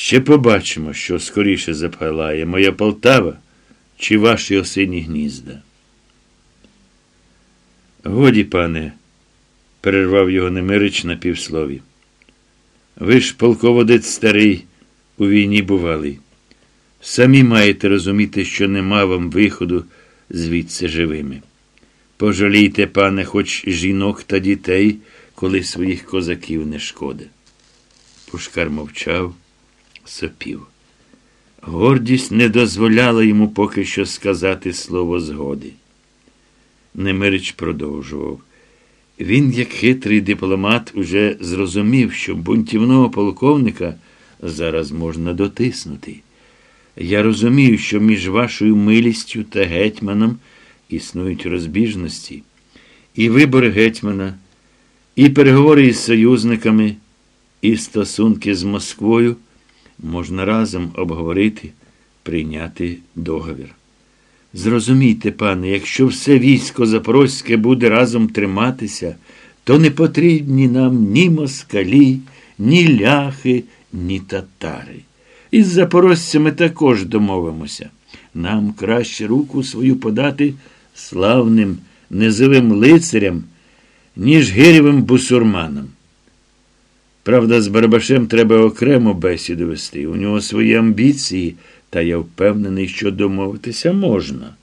Ще побачимо, що скоріше запалає моя Полтава чи ваші осині гнізда. Годі, пане, перервав його Немирич на півслові. Ви ж полководець старий, у війні бувалий. Самі маєте розуміти, що нема вам виходу звідси живими. Пожалійте, пане, хоч жінок та дітей, коли своїх козаків не шкода. Пушкар мовчав, сопів. Гордість не дозволяла йому поки що сказати слово згоди. Немирич продовжував. Він, як хитрий дипломат, уже зрозумів, що бунтівного полковника зараз можна дотиснути. Я розумію, що між вашою милістю та гетьманом існують розбіжності, і вибор гетьмана, і переговори із союзниками, і стосунки з Москвою можна разом обговорити, прийняти договір. Зрозумійте, пане, якщо все військо Запорозьке буде разом триматися, то не потрібні нам ні москалі, ні ляхи, ні татари. Із запорожцями також домовимося. Нам краще руку свою подати славним низовим лицарям, ніж гирєвим бусурманам. Правда, з Барбашем треба окремо бесіду вести. У нього свої амбіції, та я впевнений, що домовитися можна.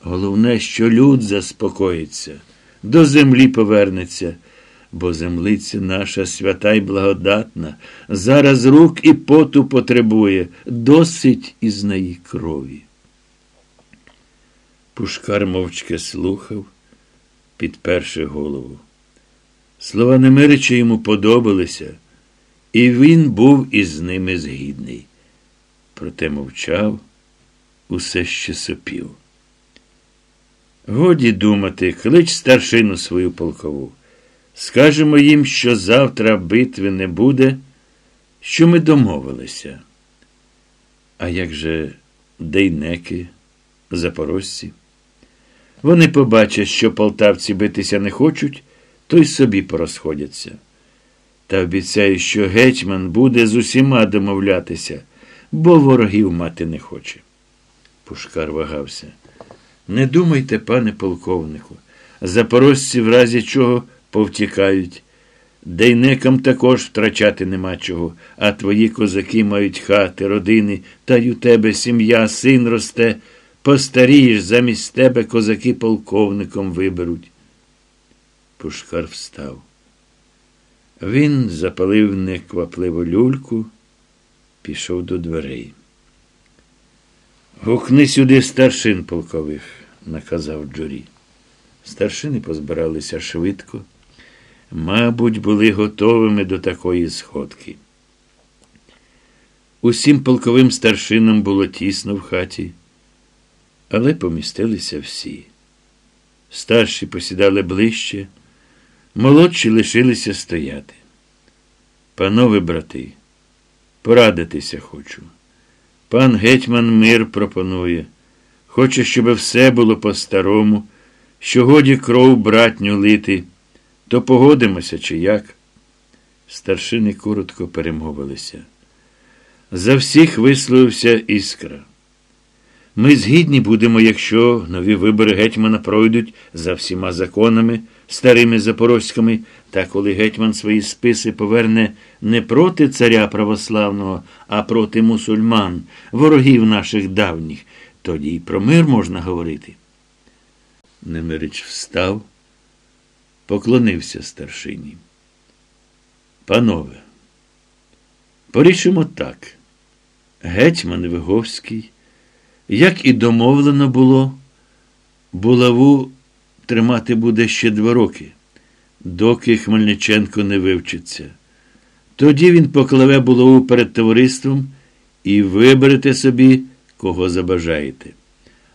Головне, що люд заспокоїться, до землі повернеться, бо землиця наша свята й благодатна, зараз рук і поту потребує, досить із неї крові. Пушкар мовчки слухав, підперши голову. Слова Немирича йому подобалися, і він був із ними згідний. Проте мовчав, усе ще сопів. Годі думати, клич старшину свою полкову. Скажемо їм, що завтра битви не буде, що ми домовилися. А як же дейнеки, запорожці? Вони побачать, що полтавці битися не хочуть, то й собі порозходяться. Та обіцяю, що гетьман буде з усіма домовлятися, бо ворогів мати не хоче. Пушкар вагався. Не думайте, пане полковнику, запорожці в разі чого повтікають. Дейнекам також втрачати нема чого, а твої козаки мають хати, родини, та й у тебе сім'я, син росте. Постарієш, замість тебе козаки полковником виберуть. Пушкар встав. Він запалив неквапливу люльку, пішов до дверей. Гукни сюди старшин полкових, наказав Джурі. Старшини позбиралися швидко, мабуть, були готовими до такої сходки. Усім полковим старшинам було тісно в хаті, але помістилися всі. Старші посідали ближче, молодші лишилися стояти. Панове брати, порадитися хочу. Пан гетьман мир пропонує. Хоче, щоб все було по-старому, що годі кров братню лити, то погодимося, чи як. Старшини коротко перемовилися. За всіх висловився іскра. Ми згідні будемо, якщо нові вибори гетьмана пройдуть за всіма законами, старими запорозькими, та коли гетьман свої списи поверне не проти царя православного, а проти мусульман, ворогів наших давніх, тоді й про мир можна говорити. Немирич встав, поклонився старшині. Панове, порішимо так. Гетьман Виговський як і домовлено було, булаву тримати буде ще два роки, доки Хмельниченко не вивчиться. Тоді він покладе булаву перед товариством і виберете собі, кого забажаєте.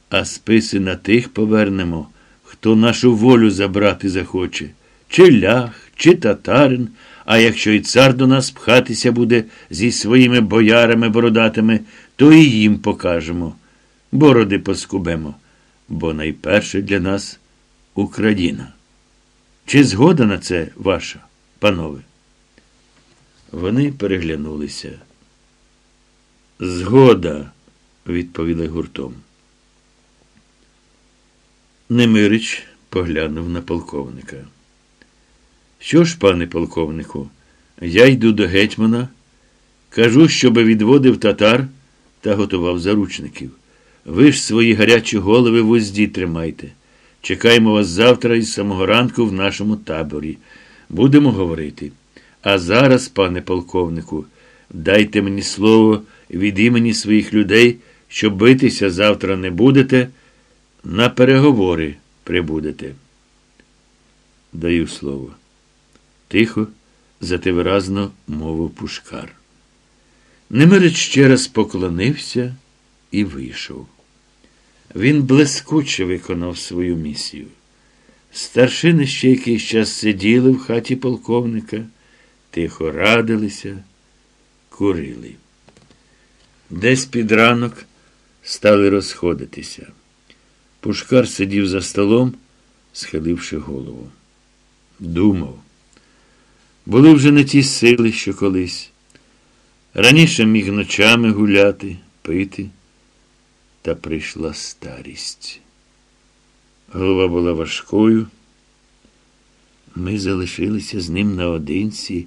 А списи на тих повернемо, хто нашу волю забрати захоче, чи лях, чи татарин, а якщо й цар до нас пхатися буде зі своїми боярами бородатими, то і їм покажемо бороди поскубемо, бо найперше для нас Україна. Чи згода на це ваша, панове? Вони переглянулися. Згода, відповіли гуртом. Немирич поглянув на полковника. Що ж, пане полковнику, я йду до гетьмана, кажу, щоби відводив татар та готував заручників. Ви ж свої гарячі голови в узді тримайте. Чекаємо вас завтра із самого ранку в нашому таборі. Будемо говорити. А зараз, пане полковнику, дайте мені слово від імені своїх людей, що битися завтра не будете, на переговори прибудете. Даю слово. Тихо, зате виразно мовив пушкар. Немирич ще раз поклонився і вийшов. Він блискуче виконав свою місію. Старшини ще якийсь час сиділи в хаті полковника, тихо радилися, курили. Десь під ранок стали розходитися. Пушкар сидів за столом, схиливши голову. Думав. Були вже не ті сили, що колись. Раніше міг ночами гуляти, пити, та прийшла старість. Голова була важкою. Ми залишилися з ним наодинці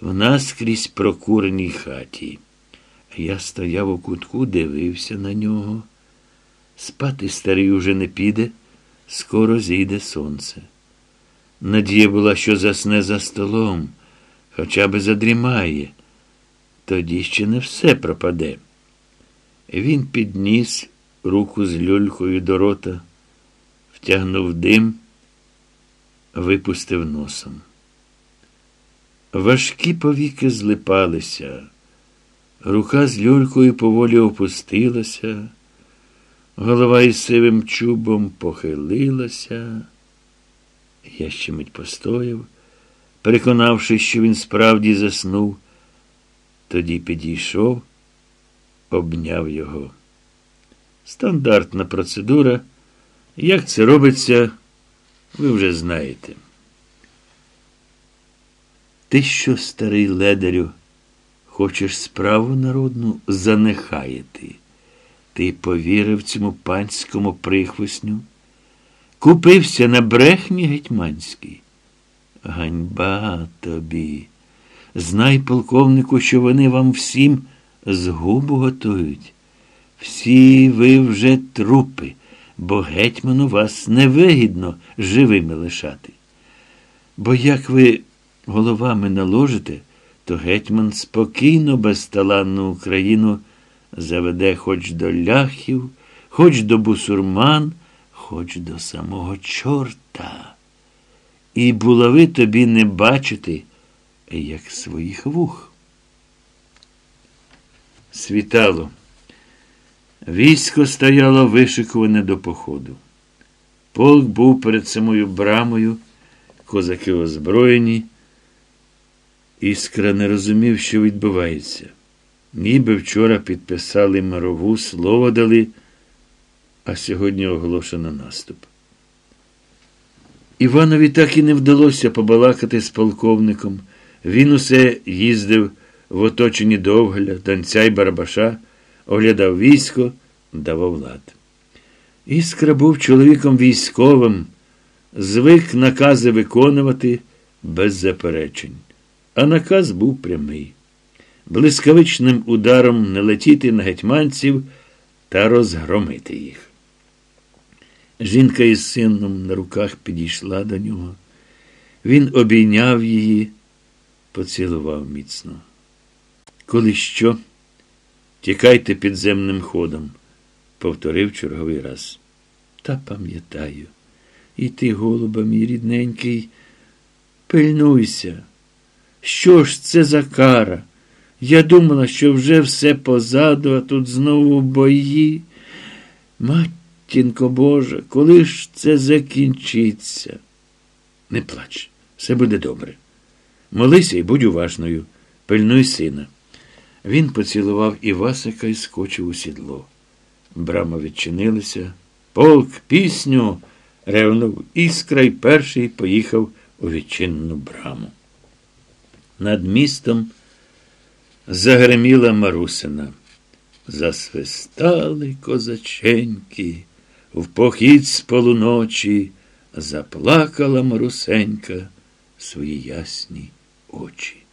в наскрізь прокуреній хаті. Я стояв у кутку, дивився на нього. Спати старий уже не піде, скоро зійде сонце. Надія була, що засне за столом, хоча би задрімає. Тоді ще не все пропаде. Він підніс руку з люлькою до рота, втягнув дим, випустив носом. Важкі повіки злипалися, рука з люлькою поволі опустилася, голова із сивим чубом похилилася. Я ще мить постояв, переконавшись, що він справді заснув, тоді підійшов, обняв його. Стандартна процедура. Як це робиться, ви вже знаєте. Ти що, старий ледарю, хочеш справу народну занехаяти? Ти повірив цьому панському прихвосню? Купився на брехні гетьманській. Ганьба тобі. Знай, полковнику, що вони вам всім згубу готують. Всі ви вже трупи, бо гетьману вас невигідно живими лишати. Бо як ви головами наложите, то гетьман спокійно, безталанну Україну заведе хоч до ляхів, хоч до бусурман хоч до самого чорта. І булави тобі не бачити, як своїх вух. Світало. Військо стояло вишикуване до походу. Полк був перед самою брамою, козаки озброєні. Іскра не розумів, що відбувається. Ніби вчора підписали мирову, слово дали а сьогодні оголошено наступ. Іванові так і не вдалося побалакати з полковником. Він усе їздив в оточенні довгаля, танця й барабаша, оглядав військо, давав лад. Іскра був чоловіком військовим, звик накази виконувати без заперечень. А наказ був прямий. Блискавичним ударом не летіти на гетьманців та розгромити їх. Жінка із сином на руках підійшла до нього. Він обійняв її, поцілував міцно. Коли що, тікайте підземним ходом, повторив черговий раз. Та пам'ятаю. І ти, голуба, мій рідненький, пильнуйся. Що ж це за кара? Я думала, що вже все позаду, а тут знову бої. Мать Тінко Боже, коли ж це закінчиться? Не плач, все буде добре. Молися і будь уважною, пильнуй сина. Він поцілував Івасика і скочив у сідло. Брама відчинилася. Полк, пісню, ревнув іскра й перший поїхав у відчинену браму. Над містом загреміла Марусина. Засвистали козаченьки, в похід з полуночі заплакала Марусенька свої ясні очі.